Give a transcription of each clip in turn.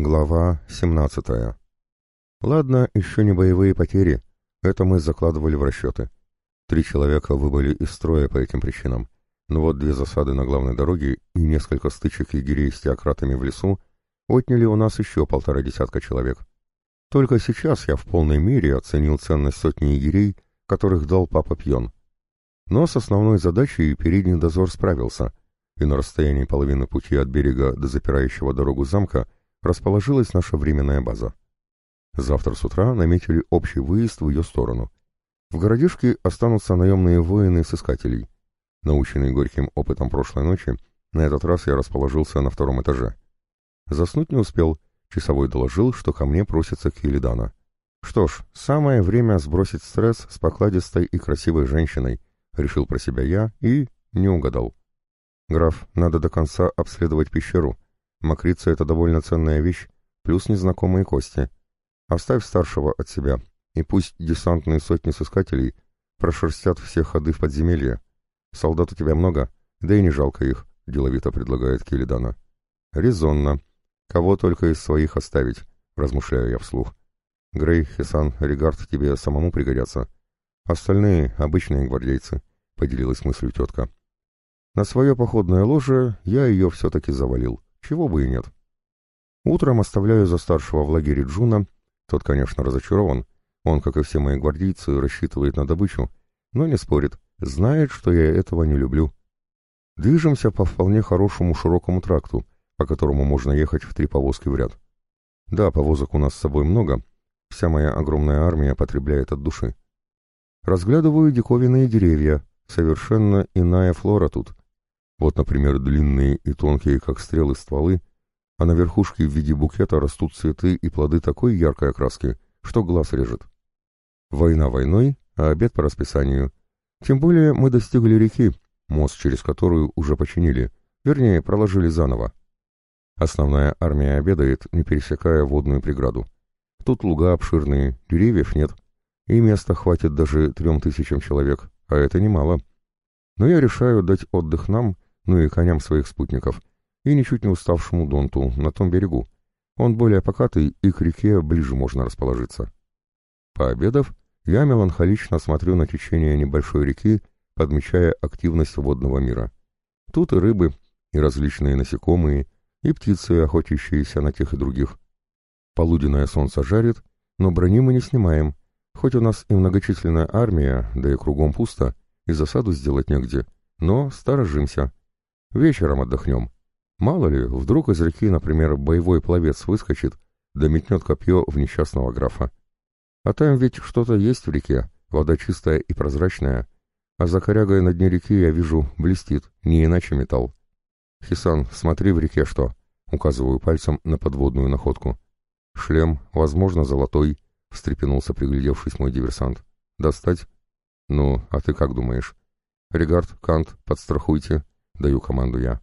Глава 17. Ладно, еще не боевые потери. Это мы закладывали в расчеты. Три человека выбыли из строя по этим причинам. Но вот две засады на главной дороге и несколько стычек егерей с теократами в лесу отняли у нас еще полтора десятка человек. Только сейчас я в полной мере оценил ценность сотни егерей, которых дал папа Пьон. Но с основной задачей передний дозор справился, и на расстоянии половины пути от берега до запирающего дорогу замка – расположилась наша временная база. Завтра с утра наметили общий выезд в ее сторону. В городишке останутся наемные воины с искателей. Наученный горьким опытом прошлой ночи, на этот раз я расположился на втором этаже. Заснуть не успел, часовой доложил, что ко мне просится Килидана. Что ж, самое время сбросить стресс с покладистой и красивой женщиной, решил про себя я и не угадал. Граф, надо до конца обследовать пещеру, Макрица — это довольно ценная вещь, плюс незнакомые кости. Оставь старшего от себя, и пусть десантные сотни сыскателей прошерстят все ходы в подземелье. Солдат у тебя много, да и не жалко их, — деловито предлагает Келидана. Резонно. Кого только из своих оставить, — размышляю я вслух. Грей, Хесан, Регард тебе самому пригодятся. Остальные — обычные гвардейцы, — поделилась мыслью тетка. На свое походное ложе я ее все-таки завалил. Чего бы и нет. Утром оставляю за старшего в лагере Джуна. Тот, конечно, разочарован. Он, как и все мои гвардейцы, рассчитывает на добычу, но не спорит, знает, что я этого не люблю. Движемся по вполне хорошему широкому тракту, по которому можно ехать в три повозки в ряд. Да, повозок у нас с собой много, вся моя огромная армия потребляет от души. Разглядываю диковинные деревья, совершенно иная флора тут. Вот, например, длинные и тонкие, как стрелы, стволы, а на верхушке в виде букета растут цветы и плоды такой яркой окраски, что глаз режет. Война войной, а обед по расписанию. Тем более мы достигли реки, мост через которую уже починили, вернее, проложили заново. Основная армия обедает, не пересекая водную преграду. Тут луга обширные, деревьев нет, и места хватит даже трем тысячам человек, а это немало. Но я решаю дать отдых нам ну и коням своих спутников, и ничуть не уставшему Донту на том берегу. Он более покатый, и к реке ближе можно расположиться. Пообедав, я меланхолично смотрю на течение небольшой реки, подмечая активность водного мира. Тут и рыбы, и различные насекомые, и птицы, охотящиеся на тех и других. Полуденное солнце жарит, но брони мы не снимаем, хоть у нас и многочисленная армия, да и кругом пусто, и засаду сделать негде, но сторожимся. Вечером отдохнем. Мало ли, вдруг из реки, например, боевой пловец выскочит, да метнет копье в несчастного графа. А там ведь что-то есть в реке, вода чистая и прозрачная, а за корягой на дне реки я вижу, блестит, не иначе металл. «Хисан, смотри в реке что!» — указываю пальцем на подводную находку. «Шлем, возможно, золотой», — встрепенулся, приглядевшись мой диверсант. «Достать?» «Ну, а ты как думаешь?» «Регард, Кант, подстрахуйте», — даю команду я.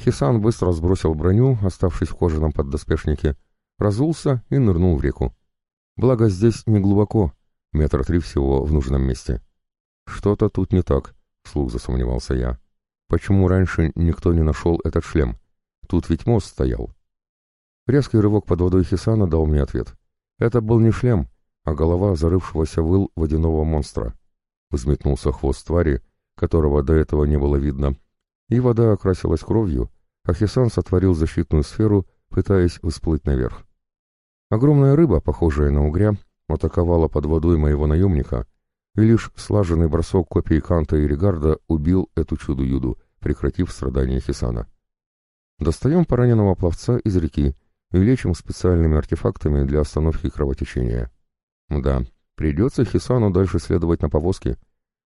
Хисан быстро сбросил броню, оставшись в кожаном поддоспешнике, разулся и нырнул в реку. Благо здесь не глубоко, метр три всего в нужном месте. Что-то тут не так, вслух засомневался я. Почему раньше никто не нашел этот шлем? Тут ведь мост стоял. Резкий рывок под водой Хисана дал мне ответ. Это был не шлем, а голова зарывшегося выл водяного монстра. Взметнулся хвост твари, которого до этого не было видно, и вода окрасилась кровью, а Хисан сотворил защитную сферу, пытаясь всплыть наверх. Огромная рыба, похожая на угря, атаковала под водой моего наемника, и лишь слаженный бросок копий Канта и Регарда убил эту чудо-юду, прекратив страдания Хисана. Достаем пораненного пловца из реки и лечим специальными артефактами для остановки кровотечения. Да, придется Хисану дальше следовать на повозке.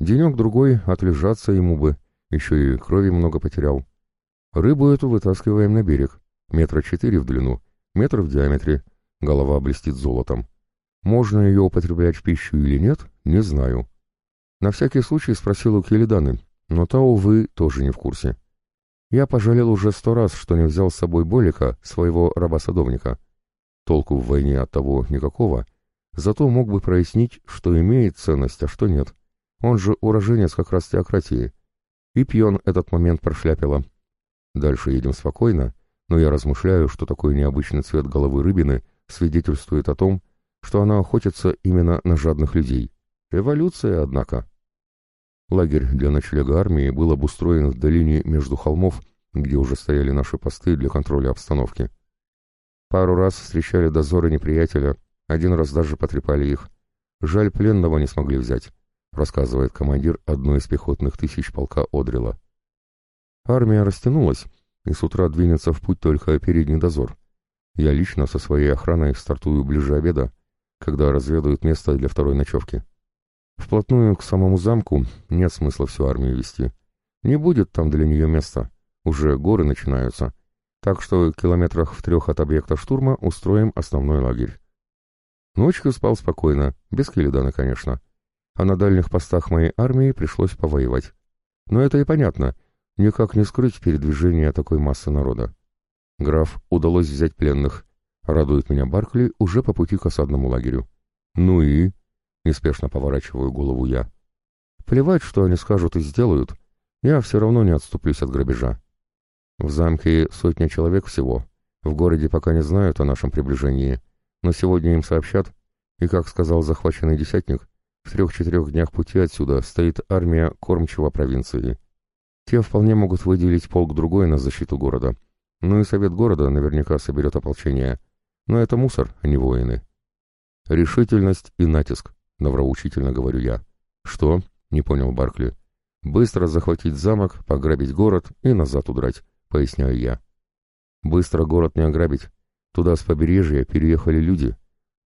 Денек-другой отлежаться ему бы, еще и крови много потерял. Рыбу эту вытаскиваем на берег. Метра четыре в длину, метр в диаметре. Голова блестит золотом. Можно ее употреблять в пищу или нет, не знаю. На всякий случай спросил у Келиданы, но та, увы, тоже не в курсе. Я пожалел уже сто раз, что не взял с собой Болика, своего раба-садовника. Толку в войне от того никакого, зато мог бы прояснить, что имеет ценность, а что нет. Он же уроженец как раз теократии, и пьон этот момент прошляпила. Дальше едем спокойно, но я размышляю, что такой необычный цвет головы рыбины свидетельствует о том, что она охотится именно на жадных людей. Эволюция, однако. Лагерь для ночлега армии был обустроен в долине между холмов, где уже стояли наши посты для контроля обстановки. Пару раз встречали дозоры неприятеля, один раз даже потрепали их. Жаль, пленного не смогли взять, рассказывает командир одной из пехотных тысяч полка Одрила. Армия растянулась, и с утра двинется в путь только передний дозор. Я лично со своей охраной стартую ближе обеда, когда разведают место для второй ночевки. Вплотную к самому замку нет смысла всю армию вести. Не будет там для нее места. Уже горы начинаются. Так что километрах в трех от объекта штурма устроим основной лагерь. Ночью спал спокойно, без Келедана, конечно. А на дальних постах моей армии пришлось повоевать. Но это и понятно. Никак не скрыть передвижение такой массы народа. Граф удалось взять пленных. Радует меня Баркли уже по пути к осадному лагерю. Ну и... Неспешно поворачиваю голову я. Плевать, что они скажут и сделают. Я все равно не отступлюсь от грабежа. В замке сотня человек всего. В городе пока не знают о нашем приближении. Но сегодня им сообщат. И, как сказал захваченный десятник, в трех-четырех днях пути отсюда стоит армия кормчего провинции. Те вполне могут выделить полк-другой на защиту города. Ну и совет города наверняка соберет ополчение. Но это мусор, а не воины. Решительность и натиск. Нравоучительно говорю я. «Что?» — не понял Баркли. «Быстро захватить замок, пограбить город и назад удрать», — поясняю я. «Быстро город не ограбить. Туда с побережья переехали люди.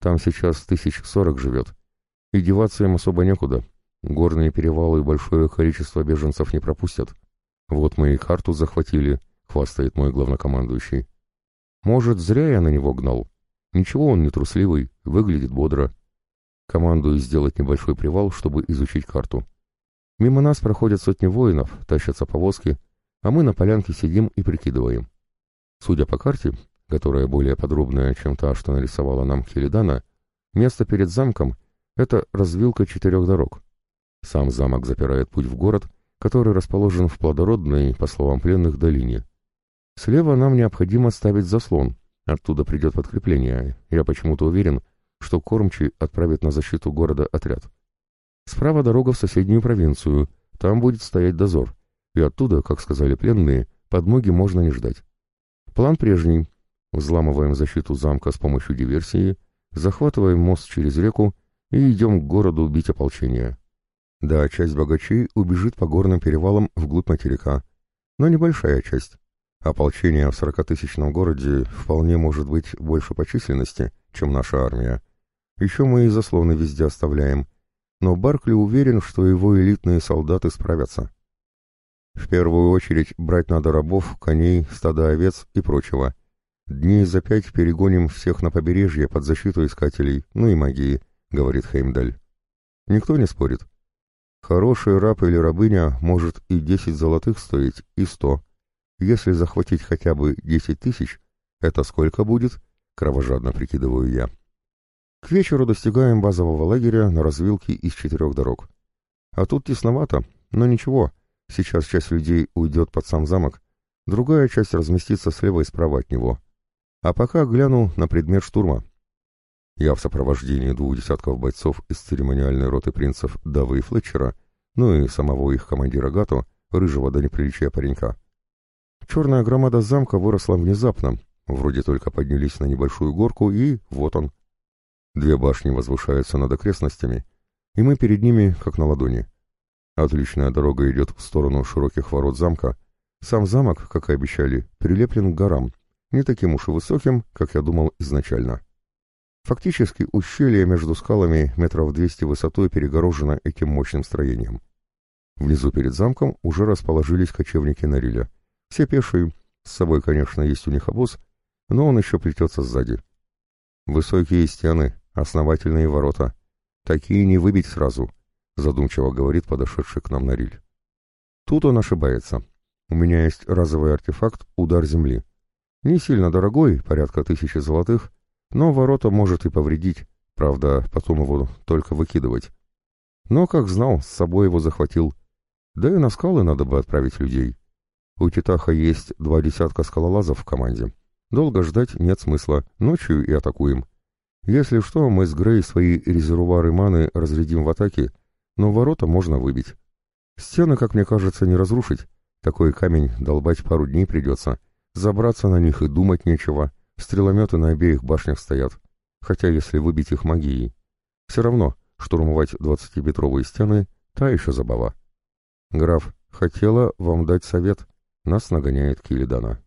Там сейчас тысяч сорок живет. И деваться им особо некуда. Горные перевалы и большое количество беженцев не пропустят. Вот мы и карту захватили», — хвастает мой главнокомандующий. «Может, зря я на него гнал. Ничего он не трусливый, выглядит бодро. Командую сделать небольшой привал, чтобы изучить карту. Мимо нас проходят сотни воинов, тащатся повозки, а мы на полянке сидим и прикидываем. Судя по карте, которая более подробная, чем та, что нарисовала нам Келедана, место перед замком — это развилка четырех дорог. Сам замок запирает путь в город, который расположен в плодородной, по словам пленных, долине. Слева нам необходимо ставить заслон, оттуда придет подкрепление. Я почему-то уверен, что кормчий отправит на защиту города отряд. Справа дорога в соседнюю провинцию, там будет стоять дозор, и оттуда, как сказали пленные, подмоги можно не ждать. План прежний. Взламываем защиту замка с помощью диверсии, захватываем мост через реку и идем к городу бить ополчение. Да, часть богачей убежит по горным перевалам вглубь материка, но небольшая часть. Ополчение в сорокатысячном городе вполне может быть больше по численности, чем наша армия. Еще мы и заслоны везде оставляем, но Баркли уверен, что его элитные солдаты справятся. В первую очередь брать надо рабов, коней, стада овец и прочего. Дней за пять перегоним всех на побережье под защиту искателей, ну и магии, говорит Хеймдаль. Никто не спорит. Хороший раб или рабыня может и десять золотых стоить, и сто. Если захватить хотя бы десять тысяч, это сколько будет? Кровожадно прикидываю я. К вечеру достигаем базового лагеря на развилке из четырех дорог. А тут тесновато, но ничего, сейчас часть людей уйдет под сам замок, другая часть разместится слева и справа от него. А пока гляну на предмет штурма. Я в сопровождении двух десятков бойцов из церемониальной роты принцев Давы и Флетчера, ну и самого их командира Гато, рыжего до неприличия паренька. Черная громада замка выросла внезапно, вроде только поднялись на небольшую горку, и вот он. Две башни возвышаются над окрестностями, и мы перед ними, как на ладони. Отличная дорога идет в сторону широких ворот замка. Сам замок, как и обещали, прилеплен к горам, не таким уж и высоким, как я думал изначально. Фактически ущелье между скалами метров двести высотой перегорожено этим мощным строением. Внизу перед замком уже расположились кочевники Нариля. Все пешие, с собой, конечно, есть у них обоз, но он еще плетется сзади. Высокие стены, основательные ворота. Такие не выбить сразу, задумчиво говорит подошедший к нам Нариль. Тут он ошибается. У меня есть разовый артефакт «Удар земли». Не сильно дорогой, порядка тысячи золотых, но ворота может и повредить, правда, потом его только выкидывать. Но, как знал, с собой его захватил. Да и на скалы надо бы отправить людей. У Титаха есть два десятка скалолазов в команде. Долго ждать нет смысла, ночью и атакуем. Если что, мы с Грей свои резервуары маны разрядим в атаке, но ворота можно выбить. Стены, как мне кажется, не разрушить. Такой камень долбать пару дней придется. Забраться на них и думать нечего. Стрелометы на обеих башнях стоят. Хотя если выбить их магией. Все равно, штурмовать двадцатиметровые стены — та еще забава. Граф, хотела вам дать совет. Нас нагоняет Килидана.